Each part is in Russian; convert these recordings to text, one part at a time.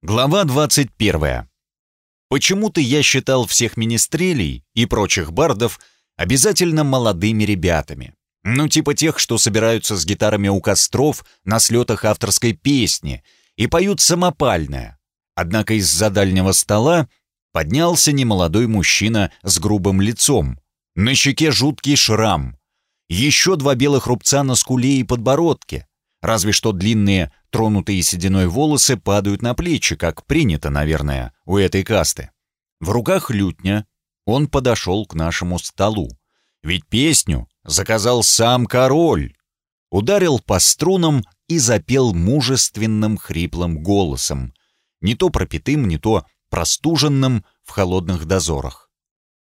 Глава 21. Почему-то я считал всех министрелей и прочих бардов обязательно молодыми ребятами. Ну, типа тех, что собираются с гитарами у костров на слетах авторской песни и поют самопальное. Однако из-за дальнего стола поднялся немолодой мужчина с грубым лицом. На щеке жуткий шрам. Еще два белых рубца на скуле и подбородке. Разве что длинные Тронутые сединой волосы падают на плечи, как принято, наверное, у этой касты. В руках лютня он подошел к нашему столу. Ведь песню заказал сам король. Ударил по струнам и запел мужественным хриплым голосом. Не то пропитым, не то простуженным в холодных дозорах.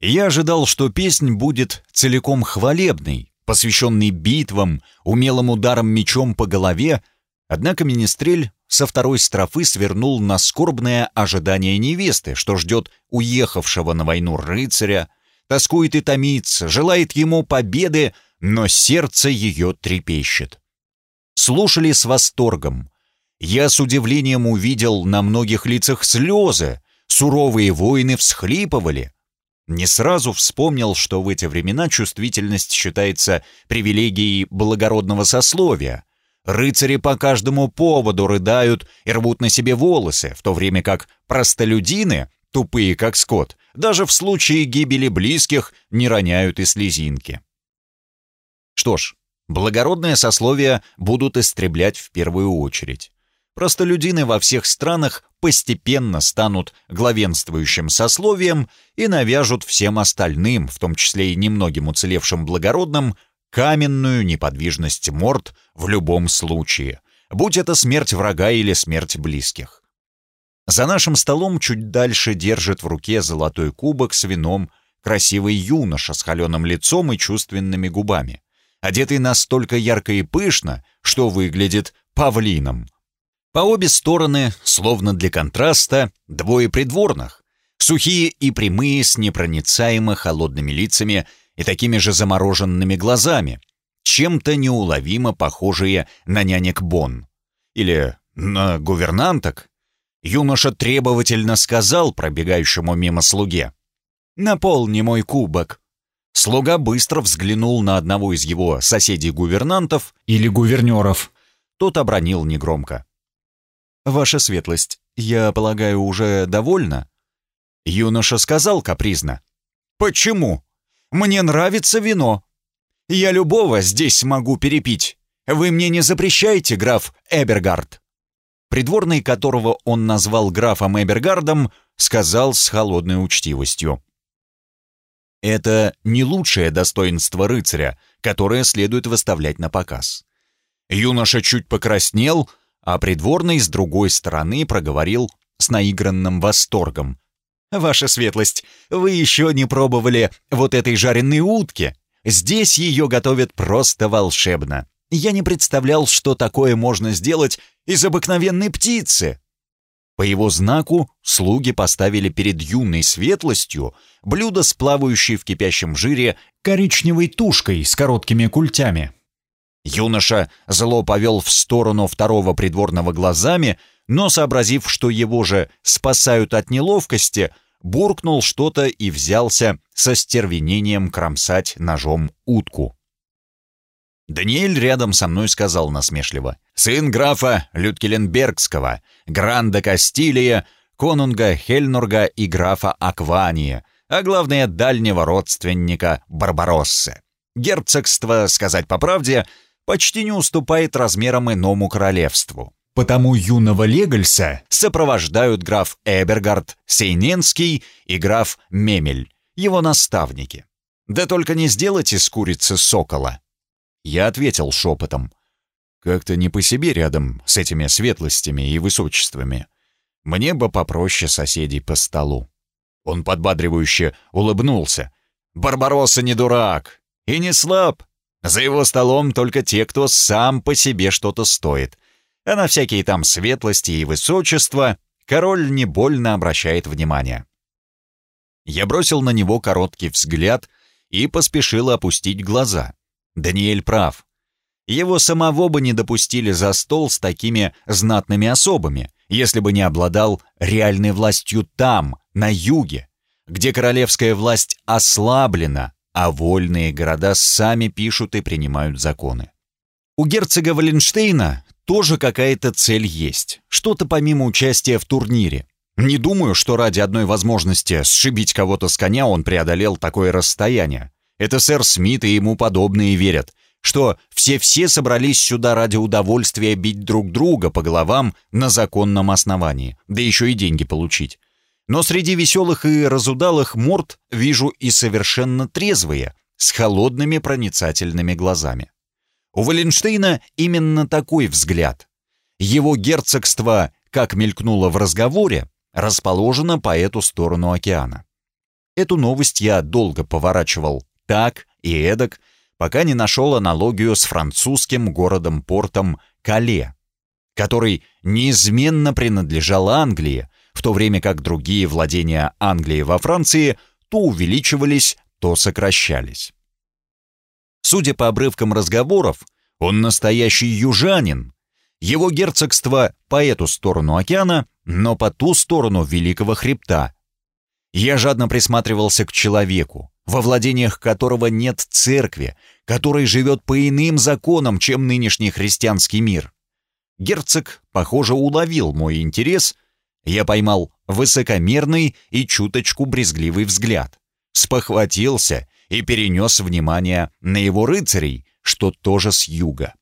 Я ожидал, что песнь будет целиком хвалебной, посвященной битвам, умелым ударом мечом по голове, Однако Министрель со второй строфы свернул на скорбное ожидание невесты, что ждет уехавшего на войну рыцаря, тоскует и томится, желает ему победы, но сердце ее трепещет. Слушали с восторгом. Я с удивлением увидел на многих лицах слезы, суровые воины всхлипывали. Не сразу вспомнил, что в эти времена чувствительность считается привилегией благородного сословия, Рыцари по каждому поводу рыдают и рвут на себе волосы, в то время как простолюдины, тупые как скот, даже в случае гибели близких не роняют и слезинки. Что ж, благородное сословие будут истреблять в первую очередь. Простолюдины во всех странах постепенно станут главенствующим сословием и навяжут всем остальным, в том числе и немногим уцелевшим благородным, каменную неподвижность морд в любом случае, будь это смерть врага или смерть близких. За нашим столом чуть дальше держит в руке золотой кубок с вином красивый юноша с холеным лицом и чувственными губами, одетый настолько ярко и пышно, что выглядит павлином. По обе стороны, словно для контраста, двое придворных, сухие и прямые с непроницаемо холодными лицами и такими же замороженными глазами, чем-то неуловимо похожие на нянек Бон. Или на гувернанток. Юноша требовательно сказал пробегающему мимо слуге. «Наполни мой кубок». Слуга быстро взглянул на одного из его соседей-гувернантов или гувернеров. Тот обронил негромко. «Ваша светлость, я полагаю, уже довольна?» Юноша сказал капризно. «Почему?» Мне нравится вино. Я любого здесь могу перепить. Вы мне не запрещаете, граф Эбергард?» Придворный, которого он назвал графом Эбергардом, сказал с холодной учтивостью. «Это не лучшее достоинство рыцаря, которое следует выставлять на показ». Юноша чуть покраснел, а придворный с другой стороны проговорил с наигранным восторгом. «Ваша светлость, вы еще не пробовали вот этой жареной утки. Здесь ее готовят просто волшебно. Я не представлял, что такое можно сделать из обыкновенной птицы». По его знаку слуги поставили перед юной светлостью блюдо с плавающей в кипящем жире коричневой тушкой с короткими культями. Юноша зло повел в сторону второго придворного глазами, но, сообразив, что его же спасают от неловкости, буркнул что-то и взялся со стервенением кромсать ножом утку. Даниэль рядом со мной сказал насмешливо. «Сын графа Люткеленбергского, Гранда Кастилия, конунга Хельнурга и графа Аквания, а главное, дальнего родственника Барбароссы. Герцогство, сказать по правде, почти не уступает размерам иному королевству. Потому юного Легальса сопровождают граф Эбергард Сейненский и граф Мемель, его наставники. Да только не сделать из курицы сокола. Я ответил шепотом. Как-то не по себе рядом с этими светлостями и высочествами. Мне бы попроще соседей по столу. Он подбадривающе улыбнулся. «Барбаросса не дурак и не слаб. За его столом только те, кто сам по себе что-то стоит а на всякие там светлости и высочества король не больно обращает внимание. Я бросил на него короткий взгляд и поспешил опустить глаза. Даниэль прав. Его самого бы не допустили за стол с такими знатными особами, если бы не обладал реальной властью там, на юге, где королевская власть ослаблена, а вольные города сами пишут и принимают законы. У герцога Валенштейна тоже какая-то цель есть, что-то помимо участия в турнире. Не думаю, что ради одной возможности сшибить кого-то с коня он преодолел такое расстояние. Это сэр Смит и ему подобные верят, что все-все собрались сюда ради удовольствия бить друг друга по головам на законном основании, да еще и деньги получить. Но среди веселых и разудалых морд вижу и совершенно трезвые, с холодными проницательными глазами. У Валенштейна именно такой взгляд. Его герцогство, как мелькнуло в разговоре, расположено по эту сторону океана. Эту новость я долго поворачивал так и эдак, пока не нашел аналогию с французским городом-портом Кале, который неизменно принадлежал Англии, в то время как другие владения Англии во Франции то увеличивались, то сокращались. Судя по обрывкам разговоров, он настоящий южанин. Его герцогство по эту сторону океана, но по ту сторону Великого Хребта. Я жадно присматривался к человеку, во владениях которого нет церкви, который живет по иным законам, чем нынешний христианский мир. Герцог, похоже, уловил мой интерес — я поймал высокомерный и чуточку брезгливый взгляд, спохватился и перенес внимание на его рыцарей, что тоже с юга.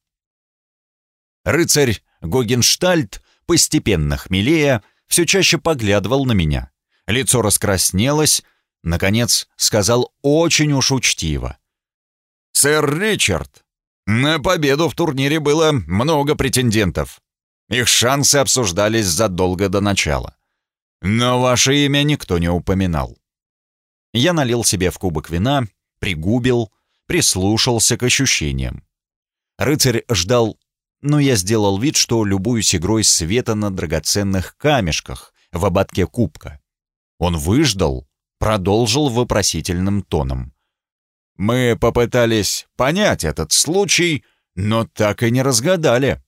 Рыцарь Гогенштальт, постепенно хмелея, все чаще поглядывал на меня. Лицо раскраснелось, наконец сказал очень уж учтиво. «Сэр Ричард, на победу в турнире было много претендентов. Их шансы обсуждались задолго до начала. Но ваше имя никто не упоминал. Я налил себе в кубок вина, пригубил, прислушался к ощущениям. Рыцарь ждал, но я сделал вид, что любуюсь игрой света на драгоценных камешках в ободке кубка. Он выждал, продолжил вопросительным тоном. «Мы попытались понять этот случай, но так и не разгадали.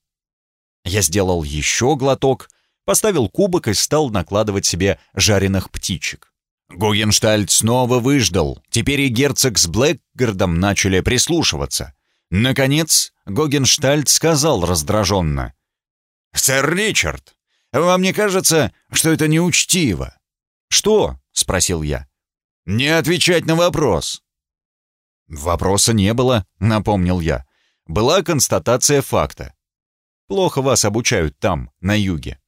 Я сделал еще глоток, поставил кубок и стал накладывать себе жареных птичек. Гогенштальт снова выждал. Теперь и герцог с Блэкгардом начали прислушиваться. Наконец, Гогенштальт сказал раздраженно. «Сэр Ричард, вам не кажется, что это неучтиво?» «Что?» — спросил я. «Не отвечать на вопрос». «Вопроса не было», — напомнил я. «Была констатация факта. Плохо вас обучают там, на юге».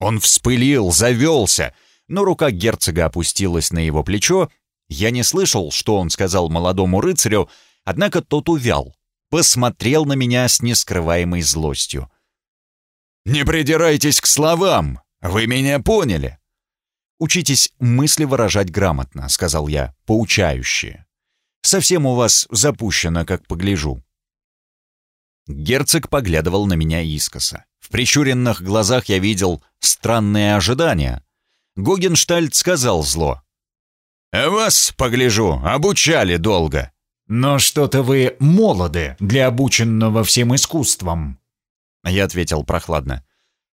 Он вспылил, завелся, но рука герцога опустилась на его плечо. Я не слышал, что он сказал молодому рыцарю, однако тот увял, посмотрел на меня с нескрываемой злостью. «Не придирайтесь к словам! Вы меня поняли!» «Учитесь мысли выражать грамотно», — сказал я, — «поучающе. Совсем у вас запущено, как погляжу. Герцог поглядывал на меня искоса. В прищуренных глазах я видел странные ожидания. Гогенштальт сказал зло. «Вас, погляжу, обучали долго». «Но что-то вы молоды для обученного всем искусствам». Я ответил прохладно.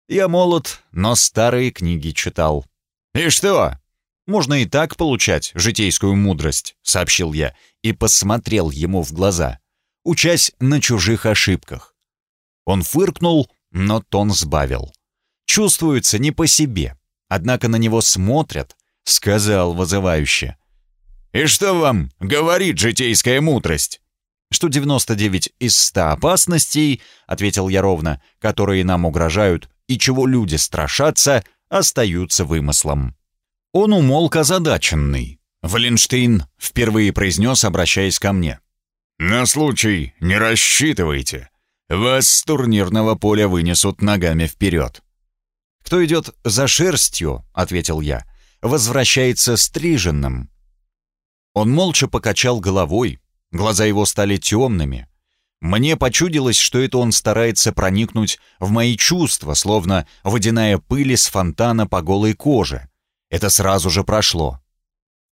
«Я молод, но старые книги читал». «И что?» «Можно и так получать житейскую мудрость», — сообщил я и посмотрел ему в глаза учась на чужих ошибках. Он фыркнул, но тон сбавил. Чувствуется не по себе, однако на него смотрят, сказал вызывающе. «И что вам говорит житейская мудрость?» «Что 99 из 100 опасностей, — ответил я ровно, — которые нам угрожают и чего люди страшатся, остаются вымыслом». Он умолк озадаченный. Валенштейн впервые произнес, обращаясь ко мне. «На случай не рассчитывайте. Вас с турнирного поля вынесут ногами вперед». «Кто идет за шерстью?» — ответил я. «Возвращается стриженным». Он молча покачал головой. Глаза его стали темными. Мне почудилось, что это он старается проникнуть в мои чувства, словно водяная пыль из фонтана по голой коже. Это сразу же прошло.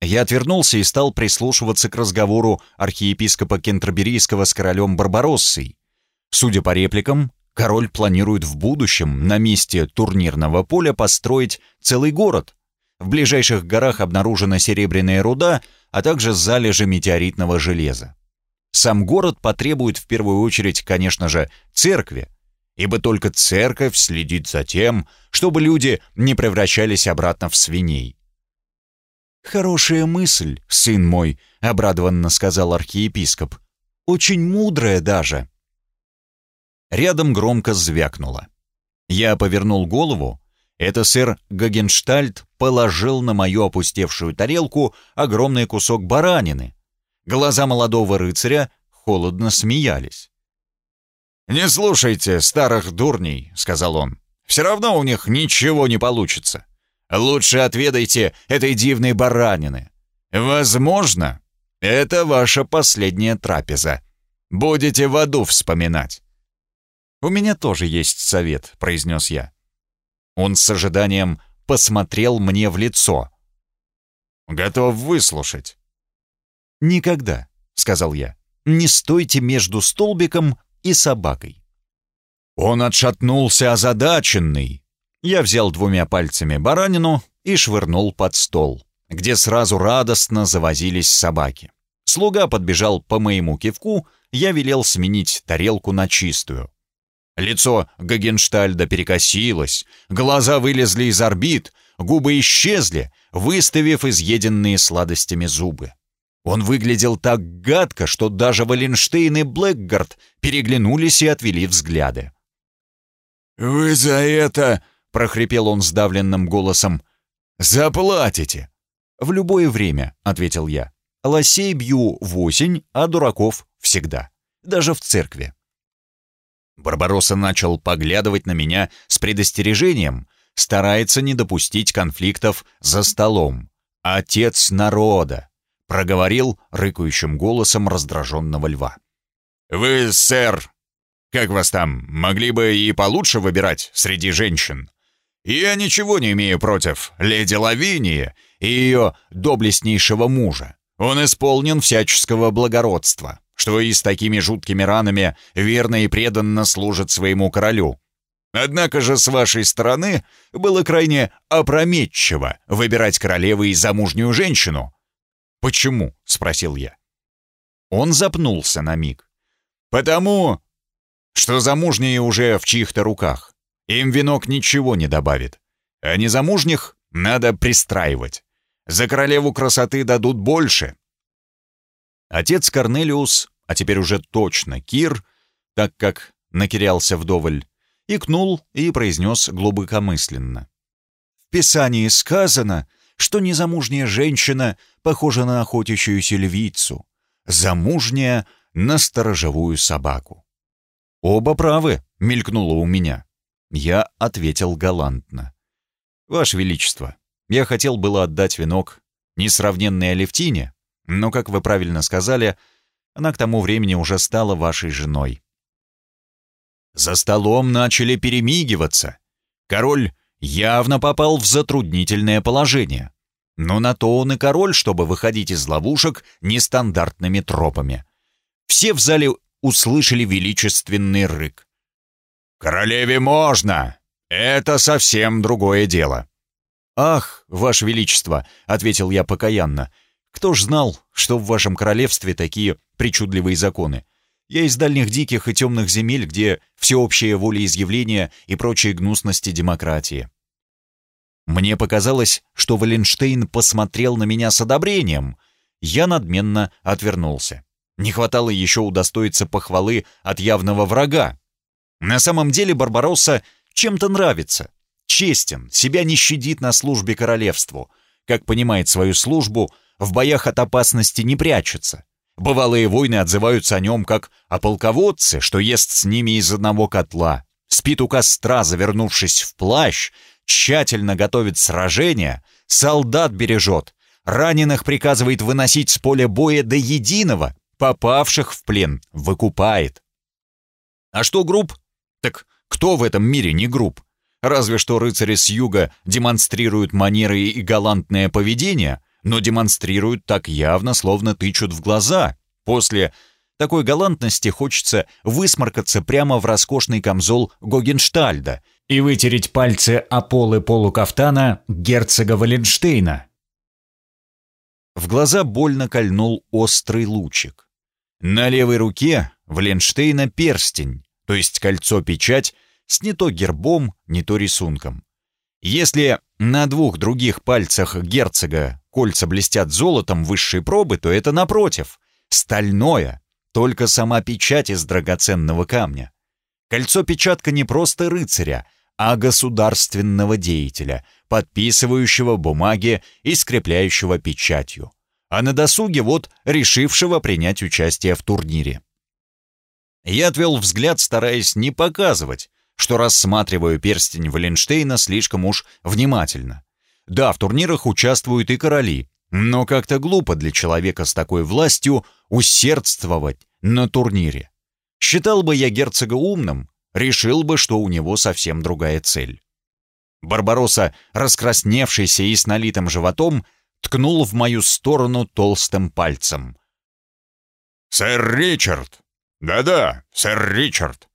Я отвернулся и стал прислушиваться к разговору архиепископа Кентерберийского с королем Барбароссой. Судя по репликам, король планирует в будущем на месте турнирного поля построить целый город. В ближайших горах обнаружена серебряная руда, а также залежи метеоритного железа. Сам город потребует в первую очередь, конечно же, церкви, ибо только церковь следит за тем, чтобы люди не превращались обратно в свиней. «Хорошая мысль, сын мой», — обрадованно сказал архиепископ. «Очень мудрая даже». Рядом громко звякнуло. Я повернул голову. Это сэр Гагенштальт положил на мою опустевшую тарелку огромный кусок баранины. Глаза молодого рыцаря холодно смеялись. «Не слушайте старых дурней», — сказал он. «Все равно у них ничего не получится. Лучше отведайте этой дивной баранины. Возможно, это ваша последняя трапеза. Будете в аду вспоминать». «У меня тоже есть совет», — произнес я. Он с ожиданием посмотрел мне в лицо. «Готов выслушать». «Никогда», — сказал я, — «не стойте между столбиком и собакой». Он отшатнулся озадаченный. Я взял двумя пальцами баранину и швырнул под стол, где сразу радостно завозились собаки. Слуга подбежал по моему кивку, я велел сменить тарелку на чистую. Лицо Гагенштальда перекосилось, глаза вылезли из орбит, губы исчезли, выставив изъеденные сладостями зубы. Он выглядел так гадко, что даже Валенштейн и Блэкгард переглянулись и отвели взгляды. «Вы за это...» — прохрипел он сдавленным голосом. «Заплатите!» «В любое время», — ответил я. «Лосей бью в осень, а дураков всегда. Даже в церкви». Барбаросса начал поглядывать на меня с предостережением, старается не допустить конфликтов за столом. «Отец народа», — проговорил рыкающим голосом раздраженного льва. «Вы, сэр, как вас там, могли бы и получше выбирать среди женщин? Я ничего не имею против леди Лавинии и ее доблестнейшего мужа. Он исполнен всяческого благородства что и с такими жуткими ранами верно и преданно служит своему королю. Однако же с вашей стороны было крайне опрометчиво выбирать королевы и замужнюю женщину. «Почему?» — спросил я. Он запнулся на миг. «Потому, что замужние уже в чьих-то руках. Им венок ничего не добавит. А незамужних надо пристраивать. За королеву красоты дадут больше, Отец Корнелиус, а теперь уже точно Кир, так как накирялся вдоволь, икнул и произнес глубокомысленно. «В Писании сказано, что незамужняя женщина похожа на охотящуюся львицу, замужняя — на сторожевую собаку». «Оба правы», — мелькнуло у меня. Я ответил галантно. «Ваше Величество, я хотел было отдать венок несравненной Алевтине, но, как вы правильно сказали, она к тому времени уже стала вашей женой. За столом начали перемигиваться. Король явно попал в затруднительное положение. Но на то он и король, чтобы выходить из ловушек нестандартными тропами. Все в зале услышали величественный рык. «Королеве можно! Это совсем другое дело!» «Ах, ваше величество!» — ответил я покаянно — кто ж знал, что в вашем королевстве такие причудливые законы? Я из дальних диких и темных земель, где всеобщее волеизъявление и прочие гнусности демократии. Мне показалось, что Валенштейн посмотрел на меня с одобрением. Я надменно отвернулся. Не хватало еще удостоиться похвалы от явного врага. На самом деле Барбаросса чем-то нравится. Честен, себя не щадит на службе королевству. Как понимает свою службу — в боях от опасности не прячется. Бывалые войны отзываются о нем как о полководце, что ест с ними из одного котла, спит у костра, завернувшись в плащ, тщательно готовит сражения, солдат бережет, раненых приказывает выносить с поля боя до единого, попавших в плен выкупает. А что групп? Так кто в этом мире не групп? Разве что рыцари с юга демонстрируют манеры и галантное поведение — но демонстрируют так явно, словно тычут в глаза, после Такой галантности хочется высморкаться прямо в роскошный камзол Гогенштальда и вытереть пальцы о полы полукафтана герцога Валенштейна. В глаза больно кольнул острый лучик. На левой руке Валенштейна перстень, то есть кольцо-печать, с не то гербом, не то рисунком. Если на двух других пальцах герцога кольца блестят золотом высшей пробы, то это напротив, стальное, только сама печать из драгоценного камня. Кольцо-печатка не просто рыцаря, а государственного деятеля, подписывающего бумаги и скрепляющего печатью, а на досуге вот решившего принять участие в турнире. Я отвел взгляд, стараясь не показывать, что рассматриваю перстень Валенштейна слишком уж внимательно. Да, в турнирах участвуют и короли, но как-то глупо для человека с такой властью усердствовать на турнире. Считал бы я герцога умным, решил бы, что у него совсем другая цель. Барбаросса, раскрасневшийся и с налитым животом, ткнул в мою сторону толстым пальцем. «Сэр Ричард! Да-да, сэр Ричард!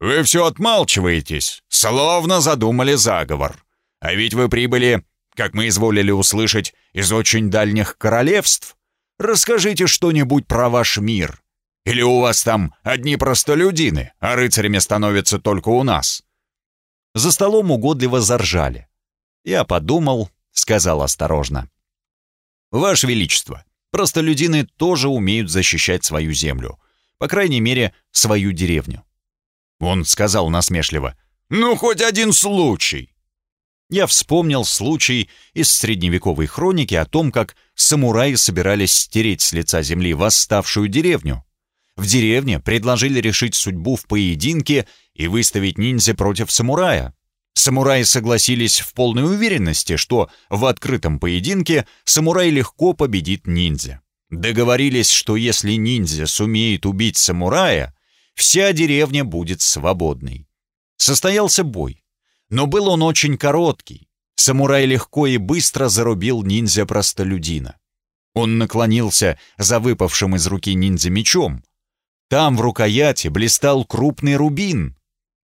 Вы все отмалчиваетесь, словно задумали заговор. А ведь вы прибыли, как мы изволили услышать, из очень дальних королевств. Расскажите что-нибудь про ваш мир. Или у вас там одни простолюдины, а рыцарями становятся только у нас?» За столом угодливо заржали. Я подумал, сказал осторожно. «Ваше Величество, простолюдины тоже умеют защищать свою землю. По крайней мере, свою деревню. Он сказал насмешливо. «Ну, хоть один случай!» Я вспомнил случай из средневековой хроники о том, как самураи собирались стереть с лица земли восставшую деревню. В деревне предложили решить судьбу в поединке и выставить ниндзя против самурая. Самураи согласились в полной уверенности, что в открытом поединке самурай легко победит ниндзя. Договорились, что если ниндзя сумеет убить самурая, вся деревня будет свободной. Состоялся бой, но был он очень короткий. Самурай легко и быстро зарубил ниндзя-простолюдина. Он наклонился за выпавшим из руки ниндзя мечом. Там в рукояти блистал крупный рубин.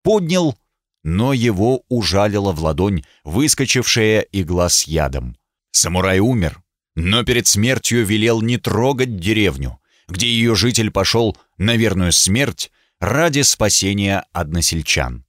Поднял, но его ужалила в ладонь выскочившая игла с ядом. Самурай умер, но перед смертью велел не трогать деревню, где ее житель пошел на верную смерть ради спасения односельчан.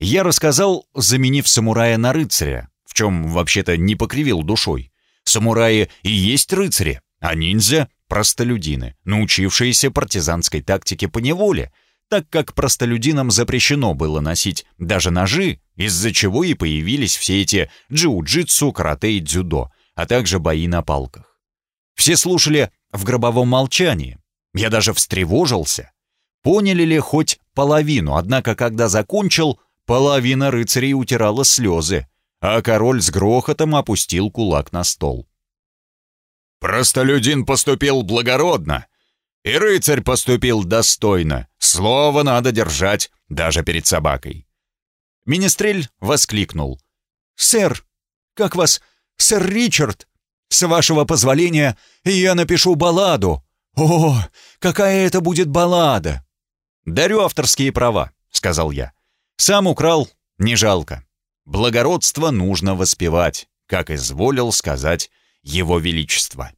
Я рассказал, заменив самурая на рыцаря, в чем вообще-то не покривил душой. Самураи и есть рыцари, а ниндзя — простолюдины, научившиеся партизанской тактике по неволе, так как простолюдинам запрещено было носить даже ножи, из-за чего и появились все эти джиу-джитсу, карате и дзюдо, а также бои на палках. Все слушали в гробовом молчании. Я даже встревожился. Поняли ли хоть половину, однако когда закончил, половина рыцарей утирала слезы, а король с грохотом опустил кулак на стол. «Простолюдин поступил благородно, и рыцарь поступил достойно. Слово надо держать, даже перед собакой». Министрель воскликнул. «Сэр, как вас, сэр Ричард? С вашего позволения я напишу балладу. О, какая это будет баллада!» «Дарю авторские права», — сказал я. «Сам украл, не жалко. Благородство нужно воспевать, как изволил сказать его величество».